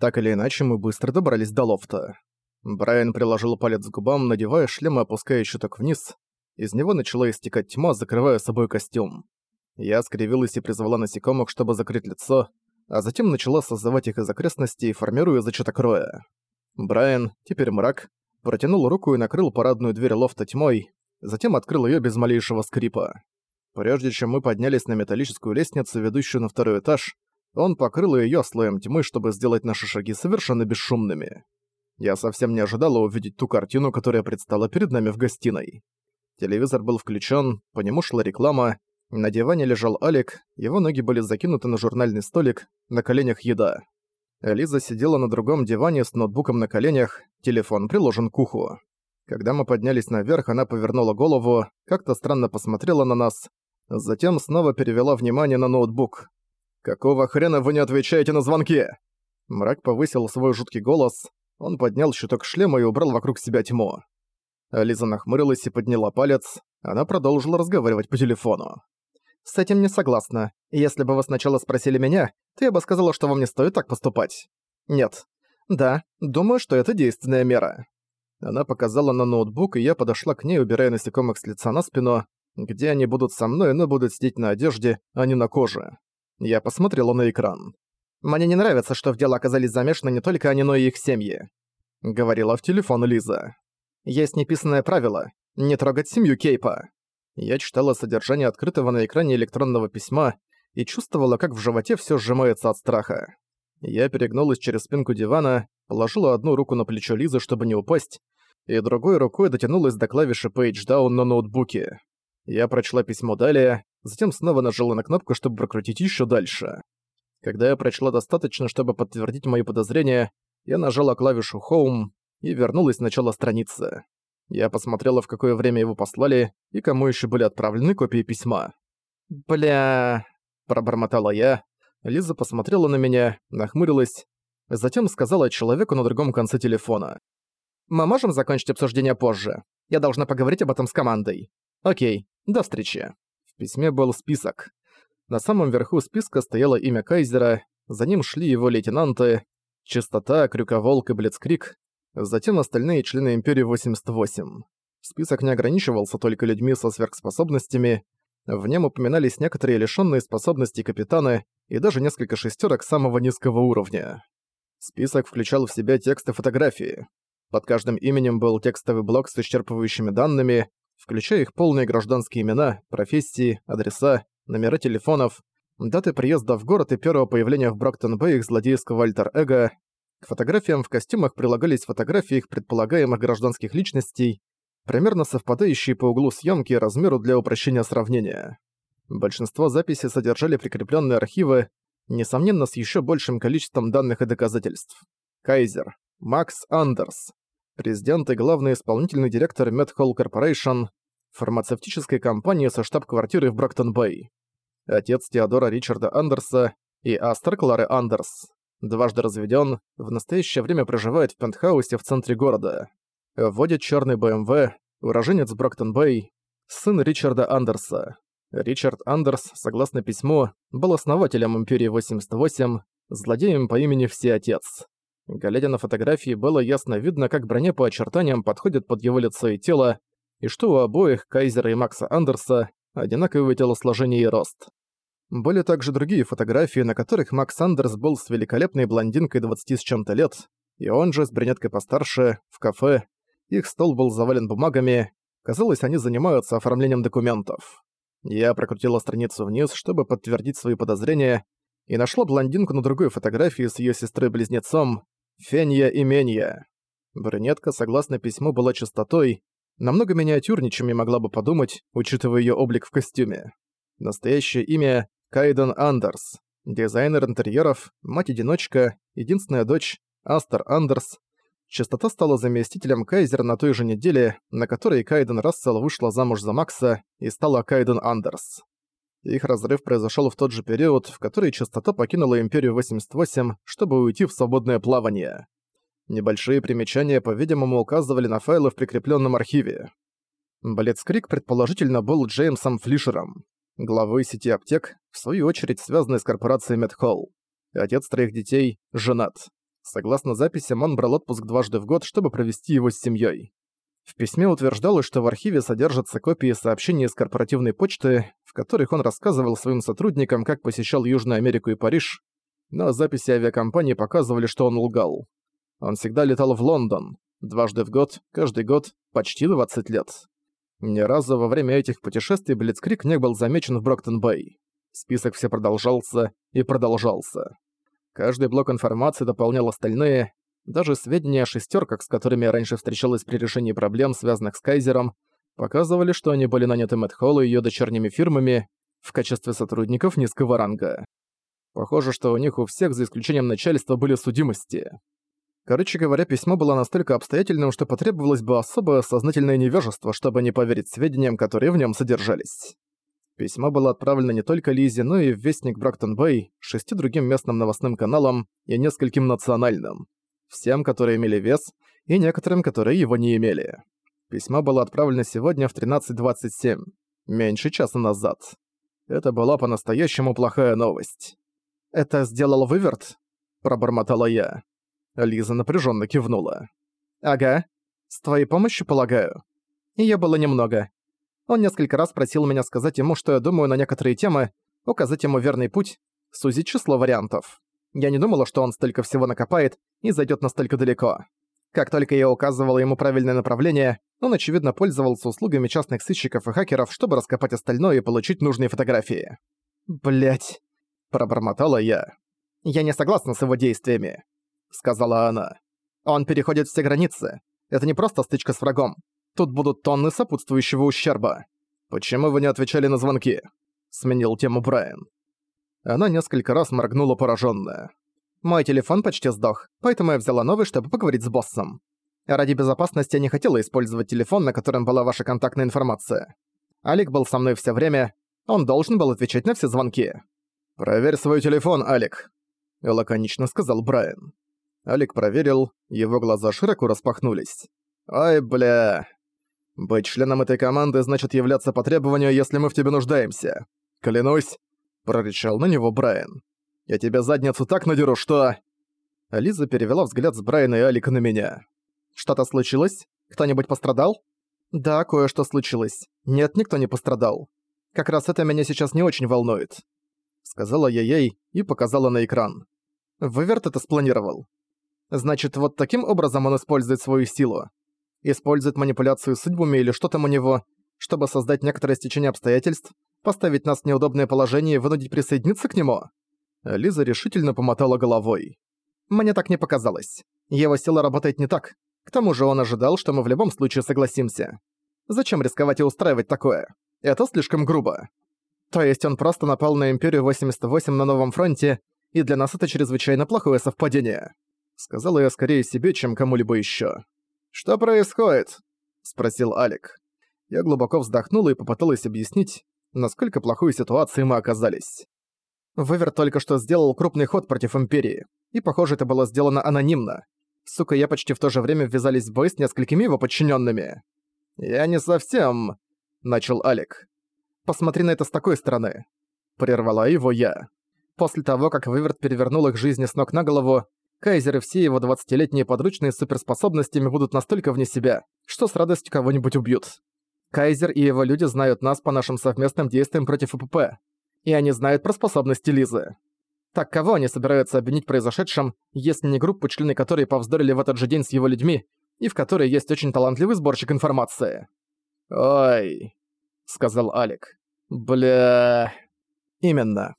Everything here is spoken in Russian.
Так или иначе, мы быстро добрались до лофта. Брайан приложил палец к губам, надевая шлем и опуская щиток вниз. Из него начала истекать тьма, закрывая собой костюм. Я скривилась и призвала насекомых, чтобы закрыть лицо, а затем начала создавать их из окрестностей, формируя зачаток роя. Брайан, теперь мрак, протянул руку и накрыл парадную дверь лофта тьмой, затем открыл её без малейшего скрипа. Прежде чем мы поднялись на металлическую лестницу, ведущую на второй этаж, он покрыл её слоем тьмы, чтобы сделать наши шаги совершенно бесшумными. Я совсем не ожидала увидеть ту картину, которая предстала перед нами в гостиной. Телевизор был включен, по нему шла реклама, на диване лежал Алик, его ноги были закинуты на журнальный столик, на коленях еда. Лиза сидела на другом диване с ноутбуком на коленях, телефон приложен к уху. Когда мы поднялись наверх, она повернула голову, как-то странно посмотрела на нас, затем снова перевела внимание на ноутбук. «Какого хрена вы не отвечаете на звонки?» Мрак повысил свой жуткий голос, он поднял щиток шлема и убрал вокруг себя тьму. Лиза нахмурилась и подняла палец, она продолжила разговаривать по телефону. «С этим не согласна. Если бы вы сначала спросили меня, то я бы сказала, что вам не стоит так поступать. Нет. Да, думаю, что это действенная мера». Она показала на ноутбук, и я подошла к ней, убирая насекомых с лица на спину, где они будут со мной, но будут сидеть на одежде, а не на коже. Я посмотрела на экран. «Мне не нравится, что в дело оказались замешаны не только они, но и их семьи», — говорила в телефон Лиза. «Есть неписанное правило — не трогать семью Кейпа». Я читала содержание открытого на экране электронного письма и чувствовала, как в животе всё сжимается от страха. Я перегнулась через спинку дивана, положила одну руку на плечо Лизы, чтобы не упасть, и другой рукой дотянулась до клавиши Page Down на ноутбуке. Я прочла письмо далее, затем снова нажала на кнопку, чтобы прокрутить ещё дальше. Когда я прочла достаточно, чтобы подтвердить мои подозрения, я нажала клавишу Home и вернулась в начало страницы. Я посмотрела, в какое время его послали и кому еще были отправлены копии письма. «Бля...» – пробормотала я. Лиза посмотрела на меня, нахмурилась, затем сказала человеку на другом конце телефона. «Мы можем закончить обсуждение позже? Я должна поговорить об этом с командой. Окей, до встречи». Письме был список. На самом верху списка стояло имя Кайзера, за ним шли его лейтенанты, Чистота, Крюковолк и Блицкрик, затем остальные члены Империи 88. Список не ограничивался только людьми со сверхспособностями, в нем упоминались некоторые лишённые способностей капитаны и даже несколько шестерок самого низкого уровня. Список включал в себя тексты фотографии. Под каждым именем был текстовый блок с исчерпывающими данными, включая их полные гражданские имена, профессии, адреса, номера телефонов, даты приезда в город и первого появления в Броктон-Бэй их злодейского альтер-эго. К фотографиям в костюмах прилагались фотографии их предполагаемых гражданских личностей, примерно совпадающие по углу съемки и размеру для упрощения сравнения. Большинство записей содержали прикрепленные архивы, несомненно, с еще большим количеством данных и доказательств. Кайзер. Макс Андерс. Президент и главный исполнительный директор Medhall Corporation, фармацевтической компании со штаб-квартирой в Броктон-Бэй. Отец Теодора Ричарда Андерса и Астер Клары Андерс. Дважды разведен, в настоящее время проживает в пентхаусе в центре города. Водит черный БМВ, уроженец Броктон-Бэй, сын Ричарда Андерса. Ричард Андерс, согласно письму, был основателем Империи 88, злодеем по имени Всеотец. Глядя на фотографии, было ясно видно, как броня по очертаниям подходит под его лицо и тело, и что у обоих, Кайзера и Макса Андерса, одинаковое телосложение и рост. Были также другие фотографии, на которых Макс Андерс был с великолепной блондинкой 20 с чем-то лет, и он же с брюнеткой постарше, в кафе, их стол был завален бумагами. Казалось, они занимаются оформлением документов. Я прокрутила страницу вниз, чтобы подтвердить свои подозрения, и нашла блондинку на другой фотографии с ее сестрой-близнецом, Фенья и Менья. Брюнетка, согласно письму, была чистотой, намного миниатюрнее, чем я могла бы подумать, учитывая ее облик в костюме. Настоящее имя — Кайден Андерс, дизайнер интерьеров, мать-одиночка, единственная дочь — Астер Андерс, Частота стала заместителем Кайзера на той же неделе, на которой Кайден Рассел вышла замуж за Макса и стала Кайден Андерс. Их разрыв произошел в тот же период, в который частота покинула Империю 88, чтобы уйти в свободное плавание. Небольшие примечания, по-видимому, указывали на файлы в прикрепленном архиве. Блицкрик предположительно был Джеймсом Флишером, главой сети аптек, в свою очередь связанной с корпорацией Медхолл. Отец троих детей, женат. Согласно записям, он брал отпуск дважды в год, чтобы провести его с семьей. В письме утверждалось, что в архиве содержатся копии сообщений из корпоративной почты, в которых он рассказывал своим сотрудникам, как посещал Южную Америку и Париж, но записи авиакомпании показывали, что он лгал. Он всегда летал в Лондон, дважды в год, каждый год, почти 20 лет. Ни разу во время этих путешествий Блицкрик не был замечен в Броктон-Бэй. Список все продолжался и продолжался. Каждый блок информации дополнял остальные, даже сведения о шестерках, с которыми я раньше встречалась при решении проблем, связанных с Кайзером, показывали, что они были наняты Мэтт Холл и её дочерними фирмами в качестве сотрудников низкого ранга. Похоже, что у них у всех, за исключением начальства, были судимости. Короче говоря, письмо было настолько обстоятельным, что потребовалось бы особое сознательное невежество, чтобы не поверить сведениям, которые в нем содержались. Письмо было отправлено не только Лизе, но и в Вестник Брактон-Бэй, шести другим местным новостным каналам и нескольким национальным. Всем, которые имели вес, и некоторым, которые его не имели. Письмо было отправлено сегодня в 13.27, меньше часа назад. Это была по-настоящему плохая новость. «Это сделал Выверт?» – пробормотала я. Лиза напряженно кивнула. «Ага. С твоей помощью, полагаю?» Ее было немного. Он несколько раз просил меня сказать ему, что я думаю на некоторые темы, указать ему верный путь, сузить число вариантов. Я не думала, что он столько всего накопает и зайдет настолько далеко. Как только я указывала ему правильное направление, он, очевидно, пользовался услугами частных сыщиков и хакеров, чтобы раскопать остальное и получить нужные фотографии. Блять, пробормотала я. «Я не согласна с его действиями», — сказала она. «Он переходит все границы. Это не просто стычка с врагом. Тут будут тонны сопутствующего ущерба. Почему вы не отвечали на звонки? Сменил тему Брайан. Она несколько раз моргнула поражённая. Мой телефон почти сдох, поэтому я взяла новый, чтобы поговорить с боссом. Ради безопасности я не хотела использовать телефон, на котором была ваша контактная информация. Алик был со мной все время, он должен был отвечать на все звонки. «Проверь свой телефон, Алик», — лаконично сказал Брайан. Алик проверил, его глаза широко распахнулись. «Ай, бля, быть членом этой команды значит являться по требованию, если мы в тебе нуждаемся. Клянусь!» – прорычал на него Брайан. «Я тебе задницу так надеру, что...» Лиза перевела взгляд с Брайана и Алика на меня. «Что-то случилось? Кто-нибудь пострадал?» «Да, кое-что случилось. Нет, никто не пострадал. Как раз это меня сейчас не очень волнует», — сказала я ей и показала на экран. Выверт это спланировал. Значит, вот таким образом он использует свою силу использует манипуляцию судьбами или что там у него, чтобы создать некоторое стечение обстоятельств, поставить нас в неудобное положение и вынудить присоединиться к нему?» Лиза решительно помотала головой. «Мне так не показалось. Его сила работает не так. К тому же он ожидал, что мы в любом случае согласимся. Зачем рисковать и устраивать такое? Это слишком грубо. То есть он просто напал на Империю 88 на Новом фронте, и для нас это чрезвычайно плохое совпадение. Сказала я скорее себе, чем кому-либо еще. «Что происходит?» — спросил Алик. Я глубоко вздохнула и попыталась объяснить, насколько плохой ситуации мы оказались. Вывер только что сделал крупный ход против Империи, и, похоже, это было сделано анонимно. Сука, я почти в то же время ввязались в бой с несколькими его подчиненными. «Я не совсем...» — начал Алик. «Посмотри на это с такой стороны». Прервала его я. После того, как Выверт перевернул их жизни с ног на голову, Кайзер и все его 20-летние подручные с суперспособностями будут настолько вне себя, что с радостью кого-нибудь убьют. Кайзер и его люди знают нас по нашим совместным действиям против УПП. И они знают про способности Лизы. Так кого они собираются обвинить в произошедшем, если не группу, члены которой повздорили в этот же день с его людьми, и в которой есть очень талантливый сборщик информации? «Ой», — сказал Алик. «Бля...» «Именно.